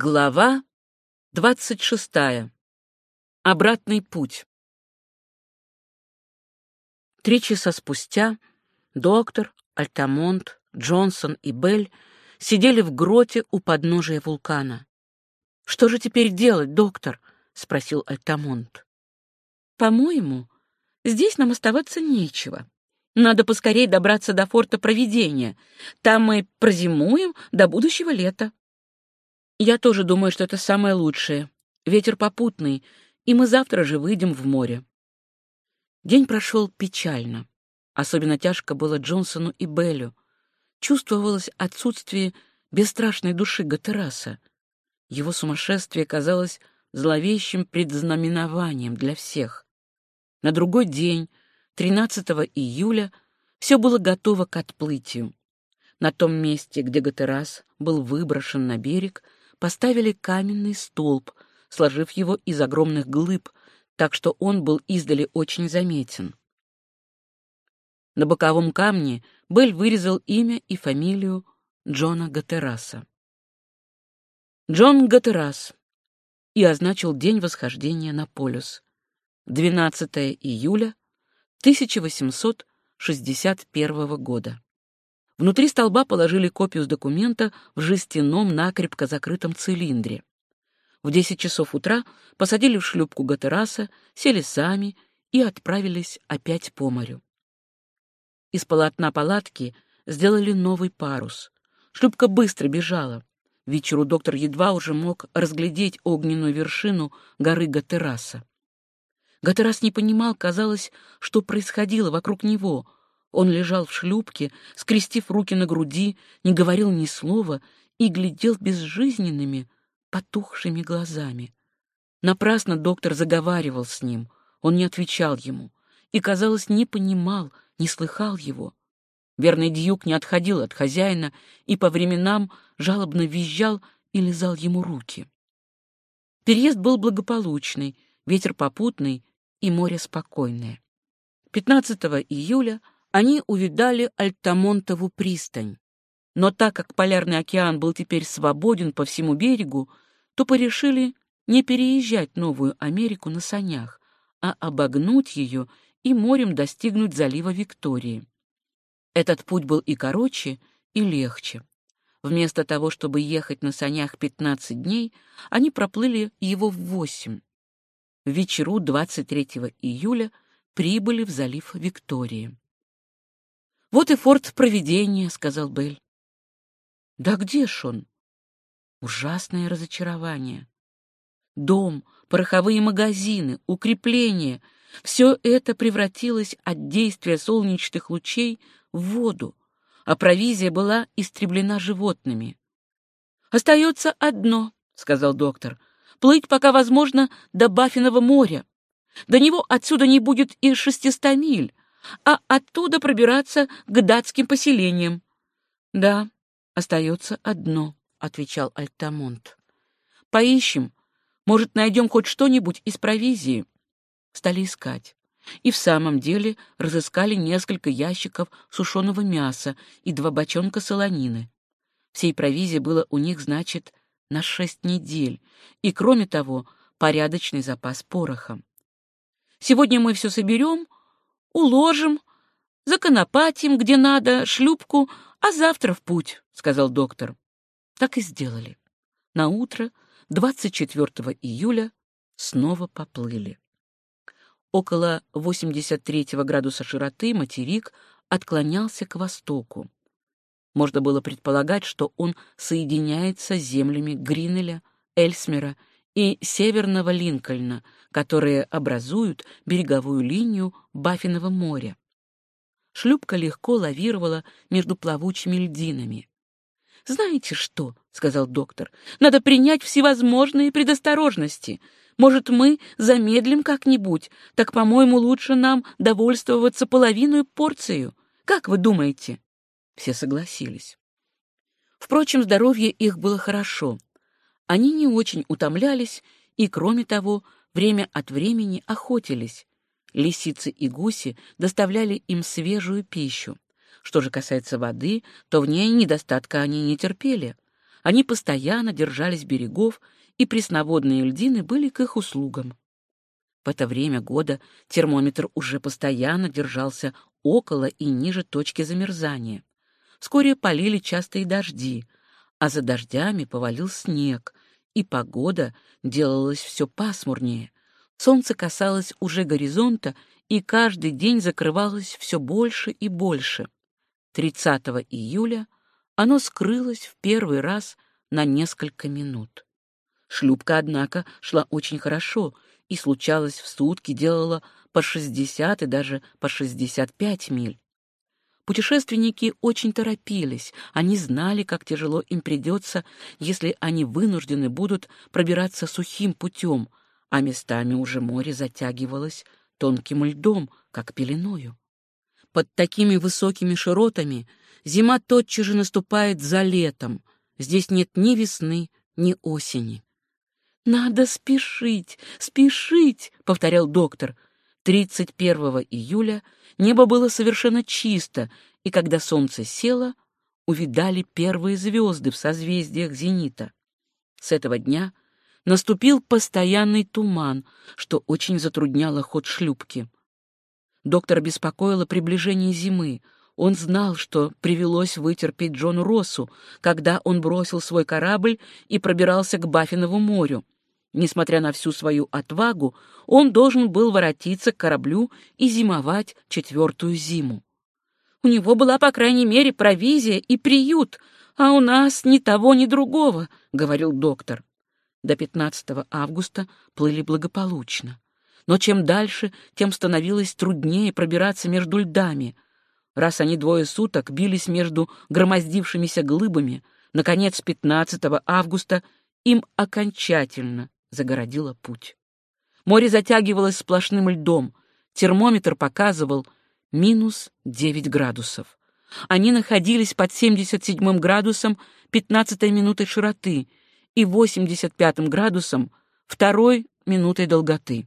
Глава двадцать шестая. Обратный путь. Три часа спустя доктор, Альтамонт, Джонсон и Белль сидели в гроте у подножия вулкана. «Что же теперь делать, доктор?» — спросил Альтамонт. «По-моему, здесь нам оставаться нечего. Надо поскорее добраться до форта Провидения. Там мы прозимуем до будущего лета». Я тоже думаю, что это самое лучшее. Ветер попутный, и мы завтра же выйдем в море. День прошел печально. Особенно тяжко было Джонсону и Беллю. Чувствовалось отсутствие бесстрашной души Гатераса. Его сумасшествие казалось зловещим предзнаменованием для всех. На другой день, 13 июля, все было готово к отплытию. На том месте, где Гатерас был выброшен на берег, поставили каменный столб, сложив его из огромных глыб, так что он был издали очень заметен. На боковом камне Белль вырезал имя и фамилию Джона Гатераса. Джон Гатерас и означил день восхождения на полюс. 12 июля 1861 года. Внутри столба положили копию с документа в жестяном накрепко закрытом цилиндре. В десять часов утра посадили в шлюпку Гатераса, сели сами и отправились опять по морю. Из полотна палатки сделали новый парус. Шлюпка быстро бежала. Вечеру доктор едва уже мог разглядеть огненную вершину горы Гатераса. Гатерас не понимал, казалось, что происходило вокруг него — он лежал в шлюпке, скрестив руки на груди, не говорил ни слова и глядел безжизненными, потухшими глазами. Напрасно доктор заговаривал с ним, он не отвечал ему и, казалось, не понимал, не слыхал его. Верный дьюк не отходил от хозяина и по временам жалобно визжал и лизал ему руки. Переезд был благополучный, ветер попутный и море спокойное. 15 июля они увидали Альтамонтову пристань. Но так как Полярный океан был теперь свободен по всему берегу, то порешили не переезжать Новую Америку на санях, а обогнуть ее и морем достигнуть залива Виктории. Этот путь был и короче, и легче. Вместо того, чтобы ехать на санях 15 дней, они проплыли его в 8. В вечеру 23 июля прибыли в залив Виктории. «Вот и форт Провидения», — сказал Белль. «Да где ж он?» Ужасное разочарование. Дом, пороховые магазины, укрепления — все это превратилось от действия солнечных лучей в воду, а провизия была истреблена животными. «Остается одно», — сказал доктор, — «плыть, пока возможно, до Баффиного моря. До него отсюда не будет и шестиста миль, а оттуда пробираться к датским поселениям. — Да, остается одно, — отвечал Альтамонт. — Поищем. Может, найдем хоть что-нибудь из провизии. Стали искать. И в самом деле разыскали несколько ящиков сушеного мяса и два бочонка солонины. Всей провизии было у них, значит, на шесть недель, и, кроме того, порядочный запас пороха. Сегодня мы все соберем, уложим, законопатим, где надо, шлюпку, а завтра в путь, — сказал доктор. Так и сделали. На утро 24 июля снова поплыли. Около 83 градуса широты материк отклонялся к востоку. Можно было предполагать, что он соединяется с землями Гринеля, Эльсмера и Северного Линкольна, которые образуют береговую линию Баффинова моря. Шлюпка легко лавировала между плавучими льдинами. «Знаете что?» — сказал доктор. «Надо принять всевозможные предосторожности. Может, мы замедлим как-нибудь, так, по-моему, лучше нам довольствоваться половиной порцию. Как вы думаете?» Все согласились. Впрочем, здоровье их было хорошо. Они не очень утомлялись и, кроме того, время от времени охотились. Лисицы и гуси доставляли им свежую пищу. Что же касается воды, то в ней недостатка они не терпели. Они постоянно держались берегов, и пресноводные льдины были к их услугам. В это время года термометр уже постоянно держался около и ниже точки замерзания. Вскоре полили частые дожди, а за дождями повалил снег, и погода делалась все пасмурнее. Солнце касалось уже горизонта, и каждый день закрывалось все больше и больше. 30 июля оно скрылось в первый раз на несколько минут. Шлюпка, однако, шла очень хорошо и, случалось, в сутки делала по 60 и даже по 65 миль. Путешественники очень торопились, они знали, как тяжело им придется, если они вынуждены будут пробираться сухим путем, а местами уже море затягивалось тонким льдом, как пеленою. Под такими высокими широтами зима тотчас же наступает за летом, здесь нет ни весны, ни осени. «Надо спешить, спешить», — повторял доктор. 31 июля небо было совершенно чисто, и когда солнце село, увидали первые звезды в созвездиях зенита. С этого дня наступил постоянный туман, что очень затрудняло ход шлюпки. Доктор беспокоило приближение зимы. Он знал, что привелось вытерпеть Джону Россу, когда он бросил свой корабль и пробирался к Баффинову морю. Несмотря на всю свою отвагу, он должен был воротиться к кораблю и зимовать четвертую зиму. У него была, по крайней мере, провизия и приют, а у нас ни того, ни другого, — говорил доктор. До 15 августа плыли благополучно. Но чем дальше, тем становилось труднее пробираться между льдами. Раз они двое суток бились между громоздившимися глыбами, наконец, 15 августа им окончательно загородила путь. Море затягивалось сплошным льдом, термометр показывал минус 9 градусов. Они находились под 77 градусом 15 минутой широты и 85 градусом второй минутой долготы.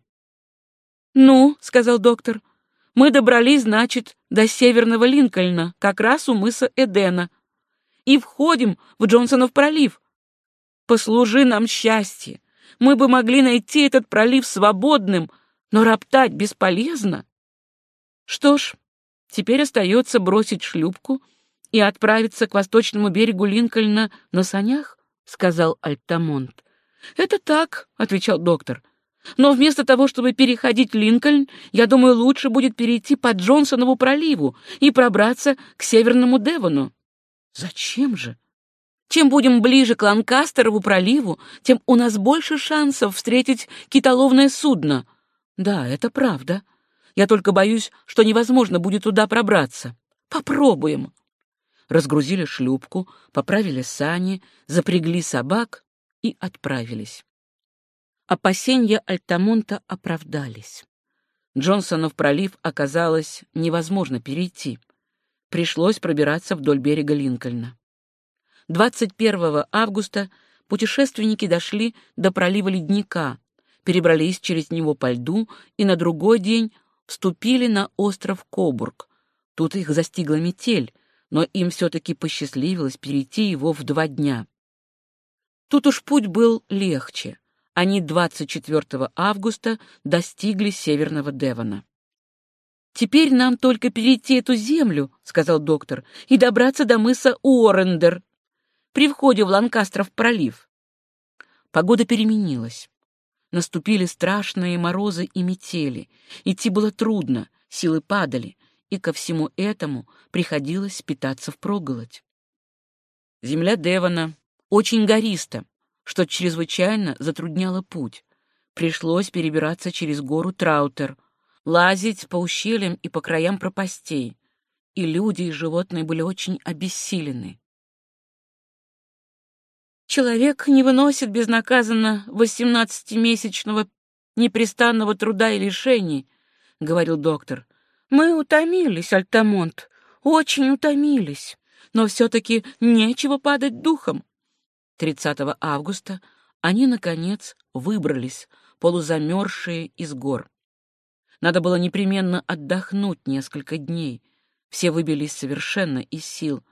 «Ну», — сказал доктор, — «мы добрались, значит, до северного Линкольна, как раз у мыса Эдена, и входим в Джонсонов пролив. Послужи нам счастье, мы бы могли найти этот пролив свободным, но роптать бесполезно. Что ж, теперь остается бросить шлюпку и отправиться к восточному берегу Линкольна на санях, — сказал Альтамонт. — Это так, — отвечал доктор. — Но вместо того, чтобы переходить Линкольн, я думаю, лучше будет перейти по Джонсонову проливу и пробраться к Северному Девону. — Зачем же? Чем будем ближе к Ланкастерову проливу, тем у нас больше шансов встретить китоловное судно. Да, это правда. Я только боюсь, что невозможно будет туда пробраться. Попробуем. Разгрузили шлюпку, поправили сани, запрягли собак и отправились. Опасения Альтамонта оправдались. Джонсонов пролив оказалось невозможно перейти. Пришлось пробираться вдоль берега Линкольна. 21 августа путешественники дошли до пролива Ледника, перебрались через него по льду и на другой день вступили на остров Кобург. Тут их застигла метель, но им все-таки посчастливилось перейти его в два дня. Тут уж путь был легче. Они 24 августа достигли Северного Девона. «Теперь нам только перейти эту землю», — сказал доктор, — «и добраться до мыса Уоррендер при входе в Ланкастров пролив. Погода переменилась. Наступили страшные морозы и метели. Идти было трудно, силы падали, и ко всему этому приходилось питаться впроголодь. Земля Девона очень гориста, что чрезвычайно затрудняло путь. Пришлось перебираться через гору Траутер, лазить по ущельям и по краям пропастей, и люди и животные были очень обессилены. Человек не выносит безнаказанно восемнадцатимесячного непрестанного труда и лишений, — говорил доктор. Мы утомились, Альтамонт, очень утомились, но все-таки нечего падать духом. 30 августа они, наконец, выбрались, полузамерзшие из гор. Надо было непременно отдохнуть несколько дней. Все выбились совершенно из сил.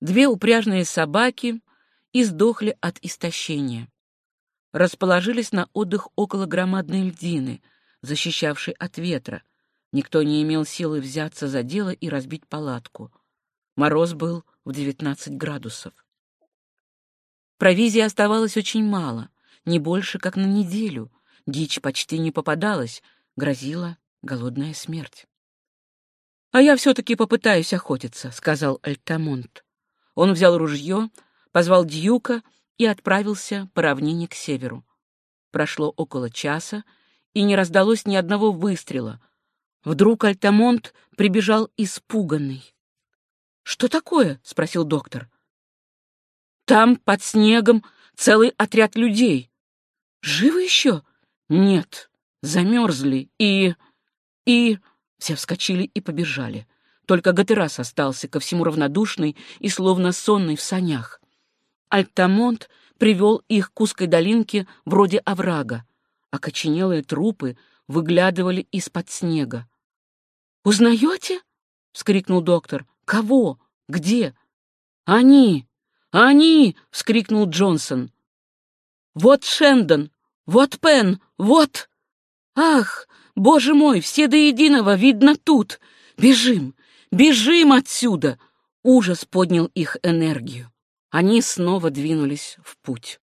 Две упряжные собаки и сдохли от истощения. Расположились на отдых около громадной льдины, защищавшей от ветра. Никто не имел силы взяться за дело и разбить палатку. Мороз был в 19 градусов. Провизии оставалось очень мало, не больше, как на неделю. Дичь почти не попадалась, грозила голодная смерть. «А я все-таки попытаюсь охотиться», — сказал Альтамонт. Он взял ружье, позвал Дьюка и отправился по равнине к северу. Прошло около часа, и не раздалось ни одного выстрела. Вдруг Альтамонт прибежал испуганный. «Что такое?» — спросил доктор. «Там, под снегом, целый отряд людей. Живы еще?» «Нет, замерзли и... и...» Все вскочили и побежали. Только Гатерас остался ко всему равнодушный и словно сонный в санях. Альтамонт привел их к узкой долинке вроде оврага. Окоченелые трупы выглядывали из-под снега. «Узнаете?» — вскрикнул доктор. «Кого? Где?» «Они! Они!» — вскрикнул Джонсон. «Вот Шендон! Вот Пен! Вот...» «Ах, боже мой, все до единого, видно тут! Бежим! Бежим отсюда!» Ужас поднял их энергию. Они снова двинулись в путь.